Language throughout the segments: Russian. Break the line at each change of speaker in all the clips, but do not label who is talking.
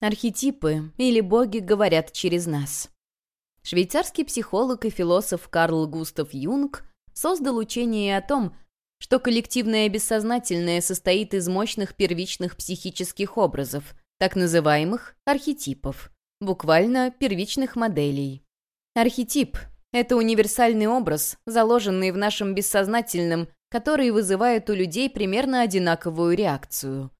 Архетипы или боги говорят через нас. Швейцарский психолог и философ Карл Густав Юнг создал учение о том, что коллективное бессознательное состоит из мощных первичных психических образов, так называемых архетипов, буквально первичных моделей. Архетип — это универсальный образ, заложенный в нашем бессознательном, который вызывает у людей примерно одинаковую реакцию.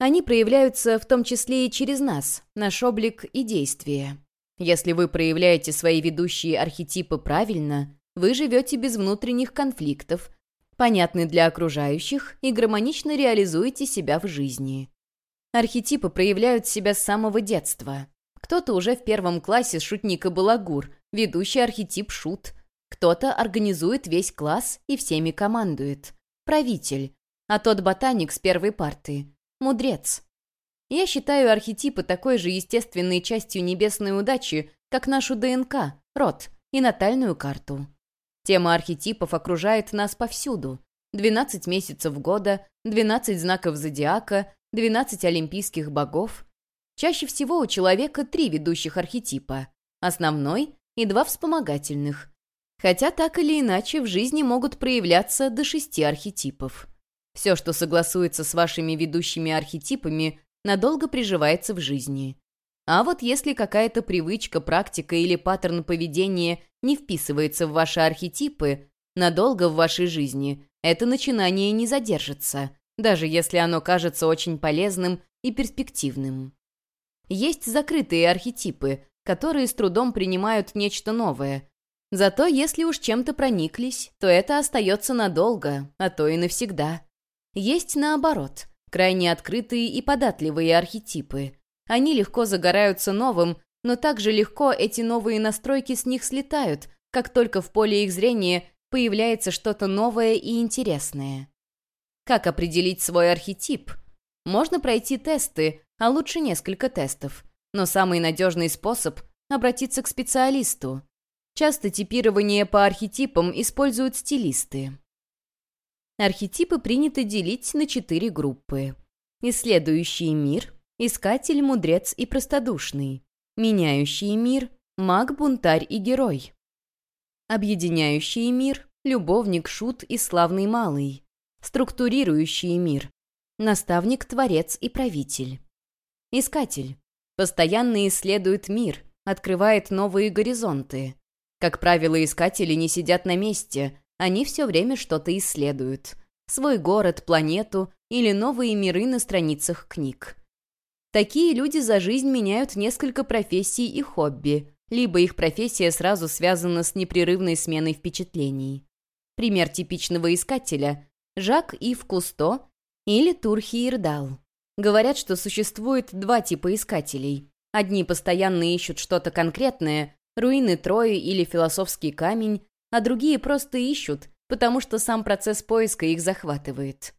Они проявляются в том числе и через нас, наш облик и действия. Если вы проявляете свои ведущие архетипы правильно, вы живете без внутренних конфликтов, понятны для окружающих и гармонично реализуете себя в жизни. Архетипы проявляют себя с самого детства. Кто-то уже в первом классе шутник и балагур, ведущий архетип шут. Кто-то организует весь класс и всеми командует. Правитель. А тот ботаник с первой парты. Мудрец. Я считаю архетипы такой же естественной частью небесной удачи, как нашу ДНК, род и натальную карту. Тема архетипов окружает нас повсюду. 12 месяцев года, 12 знаков зодиака, 12 олимпийских богов. Чаще всего у человека три ведущих архетипа – основной и два вспомогательных. Хотя так или иначе в жизни могут проявляться до шести архетипов. Все, что согласуется с вашими ведущими архетипами, надолго приживается в жизни. А вот если какая-то привычка, практика или паттерн поведения не вписывается в ваши архетипы, надолго в вашей жизни это начинание не задержится, даже если оно кажется очень полезным и перспективным. Есть закрытые архетипы, которые с трудом принимают нечто новое. Зато если уж чем-то прониклись, то это остается надолго, а то и навсегда. Есть наоборот, крайне открытые и податливые архетипы. Они легко загораются новым, но также легко эти новые настройки с них слетают, как только в поле их зрения появляется что-то новое и интересное. Как определить свой архетип? Можно пройти тесты, а лучше несколько тестов. Но самый надежный способ — обратиться к специалисту. Часто типирование по архетипам используют стилисты. Архетипы принято делить на четыре группы. Исследующий мир, искатель, мудрец и простодушный. Меняющий мир, маг, бунтарь и герой. Объединяющий мир, любовник, шут и славный малый. Структурирующий мир, наставник, творец и правитель. Искатель. Постоянно исследует мир, открывает новые горизонты. Как правило, искатели не сидят на месте, они все время что-то исследуют. Свой город, планету или новые миры на страницах книг. Такие люди за жизнь меняют несколько профессий и хобби, либо их профессия сразу связана с непрерывной сменой впечатлений. Пример типичного искателя – Жак Ив Кусто или Турхи Ирдал. Говорят, что существует два типа искателей. Одни постоянно ищут что-то конкретное, руины Трои или философский камень, а другие просто ищут, потому что сам процесс поиска их захватывает.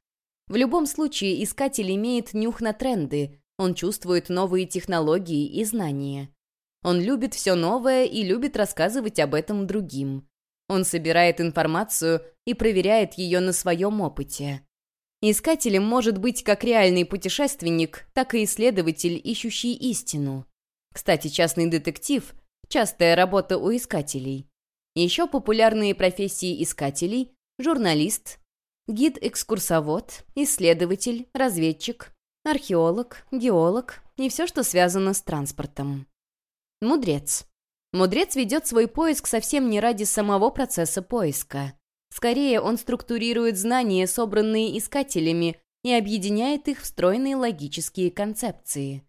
В любом случае, искатель имеет нюх на тренды, он чувствует новые технологии и знания. Он любит все новое и любит рассказывать об этом другим. Он собирает информацию и проверяет ее на своем опыте. Искателем может быть как реальный путешественник, так и исследователь, ищущий истину. Кстати, частный детектив – частая работа у искателей. Еще популярные профессии искателей – журналист, гид-экскурсовод, исследователь, разведчик, археолог, геолог и все, что связано с транспортом. Мудрец. Мудрец ведет свой поиск совсем не ради самого процесса поиска. Скорее, он структурирует знания, собранные искателями, и объединяет их в стройные логические концепции.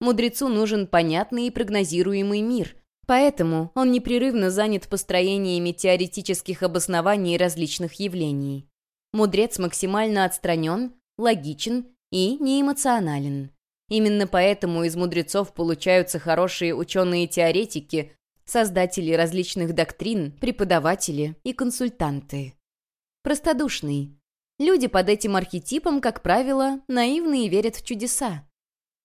Мудрецу нужен понятный и прогнозируемый мир, Поэтому он непрерывно занят построениями теоретических обоснований различных явлений. Мудрец максимально отстранен, логичен и неэмоционален. Именно поэтому из мудрецов получаются хорошие ученые-теоретики, создатели различных доктрин, преподаватели и консультанты. Простодушный. Люди под этим архетипом, как правило, наивны и верят в чудеса.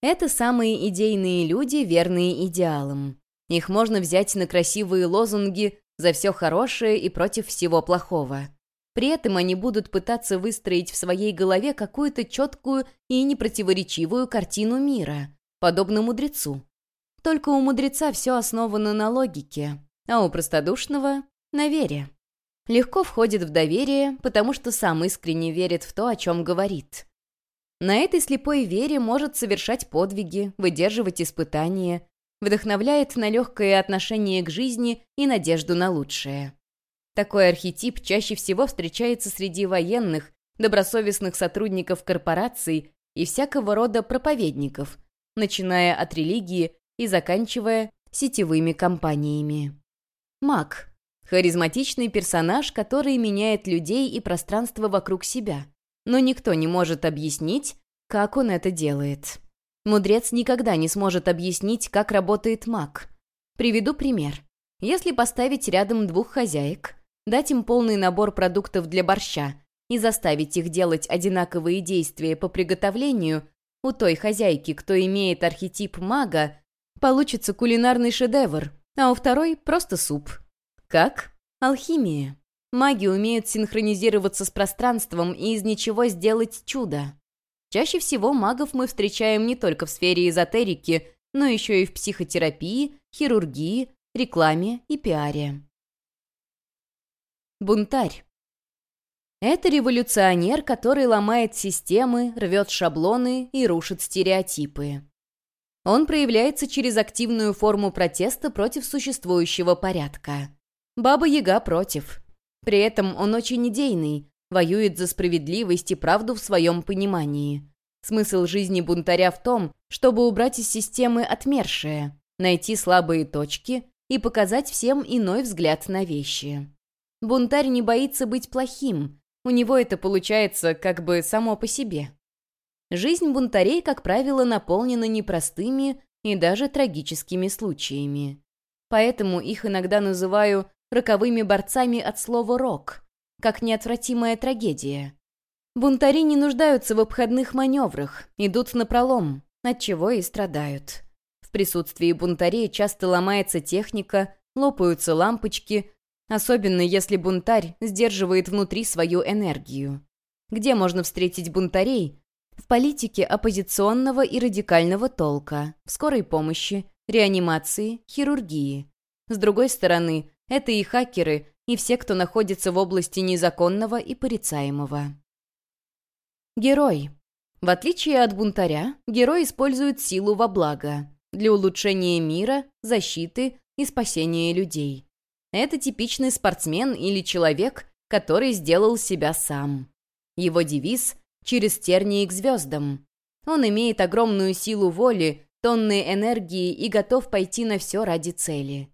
Это самые идейные люди, верные идеалам. Их можно взять на красивые лозунги «за все хорошее и против всего плохого». При этом они будут пытаться выстроить в своей голове какую-то четкую и непротиворечивую картину мира. подобно мудрецу. Только у мудреца все основано на логике, а у простодушного — на вере. Легко входит в доверие, потому что сам искренне верит в то, о чем говорит. На этой слепой вере может совершать подвиги, выдерживать испытания, вдохновляет на легкое отношение к жизни и надежду на лучшее. Такой архетип чаще всего встречается среди военных, добросовестных сотрудников корпораций и всякого рода проповедников, начиная от религии и заканчивая сетевыми компаниями. Маг – харизматичный персонаж, который меняет людей и пространство вокруг себя, но никто не может объяснить, как он это делает. Мудрец никогда не сможет объяснить, как работает маг. Приведу пример. Если поставить рядом двух хозяек, дать им полный набор продуктов для борща и заставить их делать одинаковые действия по приготовлению, у той хозяйки, кто имеет архетип мага, получится кулинарный шедевр, а у второй просто суп. Как? Алхимия. Маги умеют синхронизироваться с пространством и из ничего сделать чудо. Чаще всего магов мы встречаем не только в сфере эзотерики, но еще и в психотерапии, хирургии, рекламе и пиаре. Бунтарь. Это революционер, который ломает системы, рвет шаблоны и рушит стереотипы. Он проявляется через активную форму протеста против существующего порядка. Баба-яга против. При этом он очень идейный, воюет за справедливость и правду в своем понимании. Смысл жизни бунтаря в том, чтобы убрать из системы отмершее, найти слабые точки и показать всем иной взгляд на вещи. Бунтарь не боится быть плохим, у него это получается как бы само по себе. Жизнь бунтарей, как правило, наполнена непростыми и даже трагическими случаями. Поэтому их иногда называю роковыми борцами от слова «рок», как неотвратимая трагедия. Бунтари не нуждаются в обходных маневрах, идут на пролом, от чего и страдают. В присутствии бунтарей часто ломается техника, лопаются лампочки, особенно если бунтарь сдерживает внутри свою энергию. Где можно встретить бунтарей? В политике оппозиционного и радикального толка, в скорой помощи, реанимации, хирургии. С другой стороны, это и хакеры, и все, кто находится в области незаконного и порицаемого. Герой. В отличие от бунтаря, герой использует силу во благо, для улучшения мира, защиты и спасения людей. Это типичный спортсмен или человек, который сделал себя сам. Его девиз «Через тернии к звездам». Он имеет огромную силу воли, тонны энергии и готов пойти на все ради цели.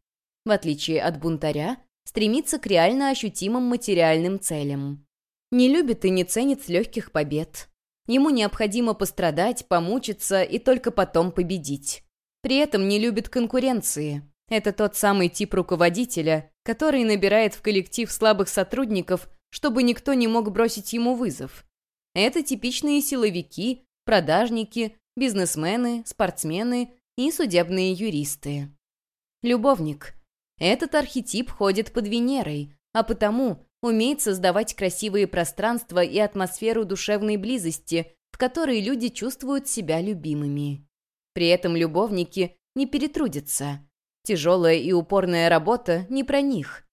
В отличие от бунтаря, стремится к реально ощутимым материальным целям. Не любит и не ценит легких побед. Ему необходимо пострадать, помучиться и только потом победить. При этом не любит конкуренции. Это тот самый тип руководителя, который набирает в коллектив слабых сотрудников, чтобы никто не мог бросить ему вызов. Это типичные силовики, продажники, бизнесмены, спортсмены и судебные юристы. Любовник. Этот архетип ходит под Венерой, а потому умеет создавать красивые пространства и атмосферу душевной близости, в которой люди чувствуют себя любимыми. При этом любовники не перетрудятся. Тяжелая и упорная работа не про них.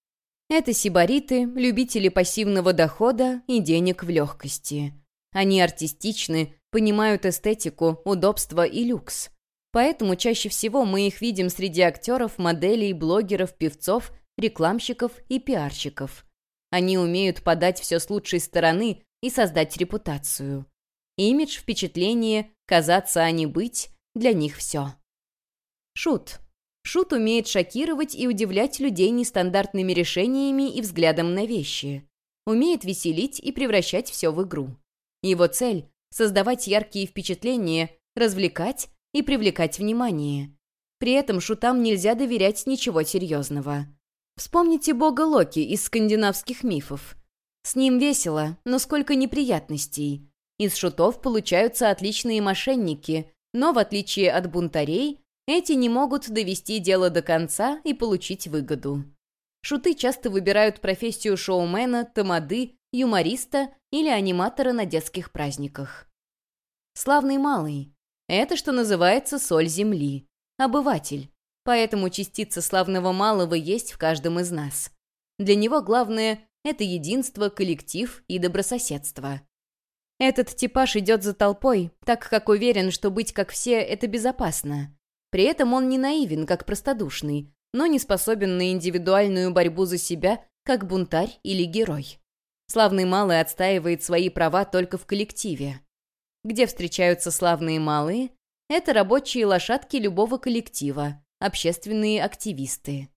Это сибариты, любители пассивного дохода и денег в легкости. Они артистичны, понимают эстетику, удобство и люкс. Поэтому чаще всего мы их видим среди актеров, моделей, блогеров, певцов, рекламщиков и пиарщиков. Они умеют подать все с лучшей стороны и создать репутацию. Имидж, впечатление, казаться, а не быть – для них все. Шут. Шут умеет шокировать и удивлять людей нестандартными решениями и взглядом на вещи. Умеет веселить и превращать все в игру. Его цель – создавать яркие впечатления, развлекать и привлекать внимание. При этом шутам нельзя доверять ничего серьезного. Вспомните бога Локи из скандинавских мифов. С ним весело, но сколько неприятностей. Из шутов получаются отличные мошенники, но, в отличие от бунтарей, эти не могут довести дело до конца и получить выгоду. Шуты часто выбирают профессию шоумена, тамады, юмориста или аниматора на детских праздниках. Славный малый. Это, что называется, соль земли. Обыватель. Поэтому частица славного малого есть в каждом из нас. Для него главное — это единство, коллектив и добрососедство. Этот типаж идет за толпой, так как уверен, что быть как все — это безопасно. При этом он не наивен, как простодушный, но не способен на индивидуальную борьбу за себя, как бунтарь или герой. Славный малый отстаивает свои права только в коллективе. Где встречаются славные малые? Это рабочие лошадки любого коллектива, общественные активисты.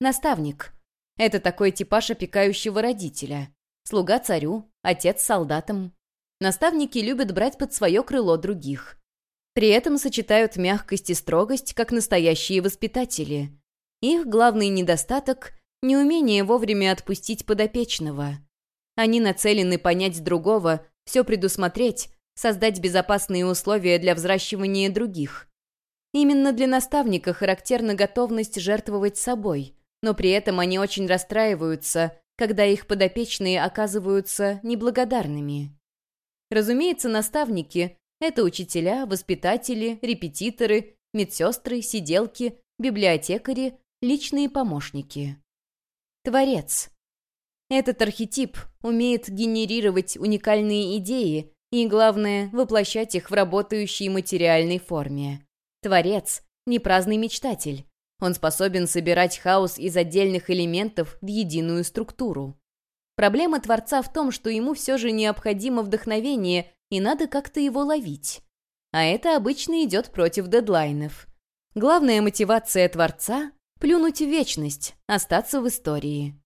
Наставник. Это такой типаж опекающего родителя. Слуга царю, отец солдатам. Наставники любят брать под свое крыло других. При этом сочетают мягкость и строгость, как настоящие воспитатели. Их главный недостаток – неумение вовремя отпустить подопечного. Они нацелены понять другого, все предусмотреть, создать безопасные условия для взращивания других. Именно для наставника характерна готовность жертвовать собой, но при этом они очень расстраиваются, когда их подопечные оказываются неблагодарными. Разумеется, наставники – это учителя, воспитатели, репетиторы, медсестры, сиделки, библиотекари, личные помощники. Творец. Этот архетип умеет генерировать уникальные идеи и, главное, воплощать их в работающей материальной форме. Творец — не праздный мечтатель. Он способен собирать хаос из отдельных элементов в единую структуру. Проблема Творца в том, что ему все же необходимо вдохновение, и надо как-то его ловить. А это обычно идет против дедлайнов. Главная мотивация Творца — плюнуть в вечность, остаться в истории.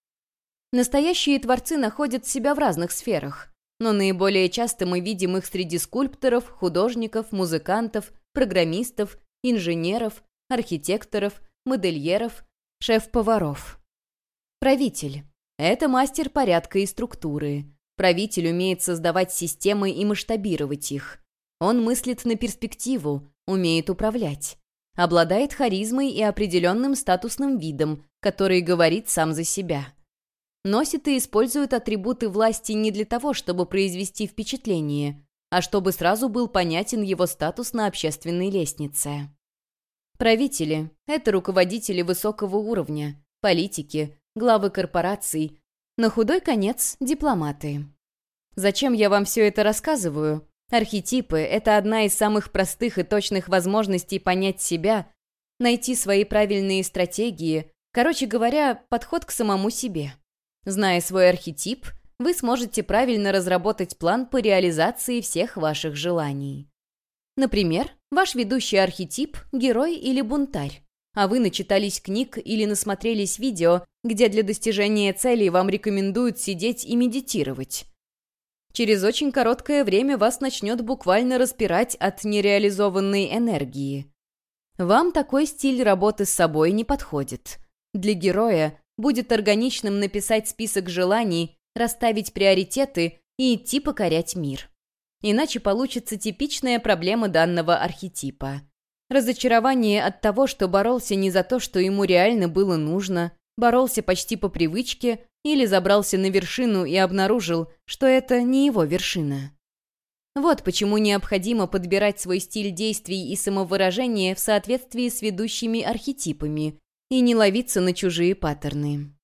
Настоящие творцы находят себя в разных сферах, но наиболее часто мы видим их среди скульпторов, художников, музыкантов, программистов, инженеров, архитекторов, модельеров, шеф-поваров. Правитель — это мастер порядка и структуры. Правитель умеет создавать системы и масштабировать их. Он мыслит на перспективу, умеет управлять. Обладает харизмой и определенным статусным видом, который говорит сам за себя носит и использует атрибуты власти не для того, чтобы произвести впечатление, а чтобы сразу был понятен его статус на общественной лестнице. Правители – это руководители высокого уровня, политики, главы корпораций, на худой конец – дипломаты. Зачем я вам все это рассказываю? Архетипы – это одна из самых простых и точных возможностей понять себя, найти свои правильные стратегии, короче говоря, подход к самому себе. Зная свой архетип, вы сможете правильно разработать план по реализации всех ваших желаний. Например, ваш ведущий архетип – герой или бунтарь, а вы начитались книг или насмотрелись видео, где для достижения целей вам рекомендуют сидеть и медитировать. Через очень короткое время вас начнет буквально распирать от нереализованной энергии. Вам такой стиль работы с собой не подходит. Для героя будет органичным написать список желаний, расставить приоритеты и идти покорять мир. Иначе получится типичная проблема данного архетипа. Разочарование от того, что боролся не за то, что ему реально было нужно, боролся почти по привычке или забрался на вершину и обнаружил, что это не его вершина. Вот почему необходимо подбирать свой стиль действий и самовыражения в соответствии с ведущими архетипами, и не ловиться на чужие паттерны.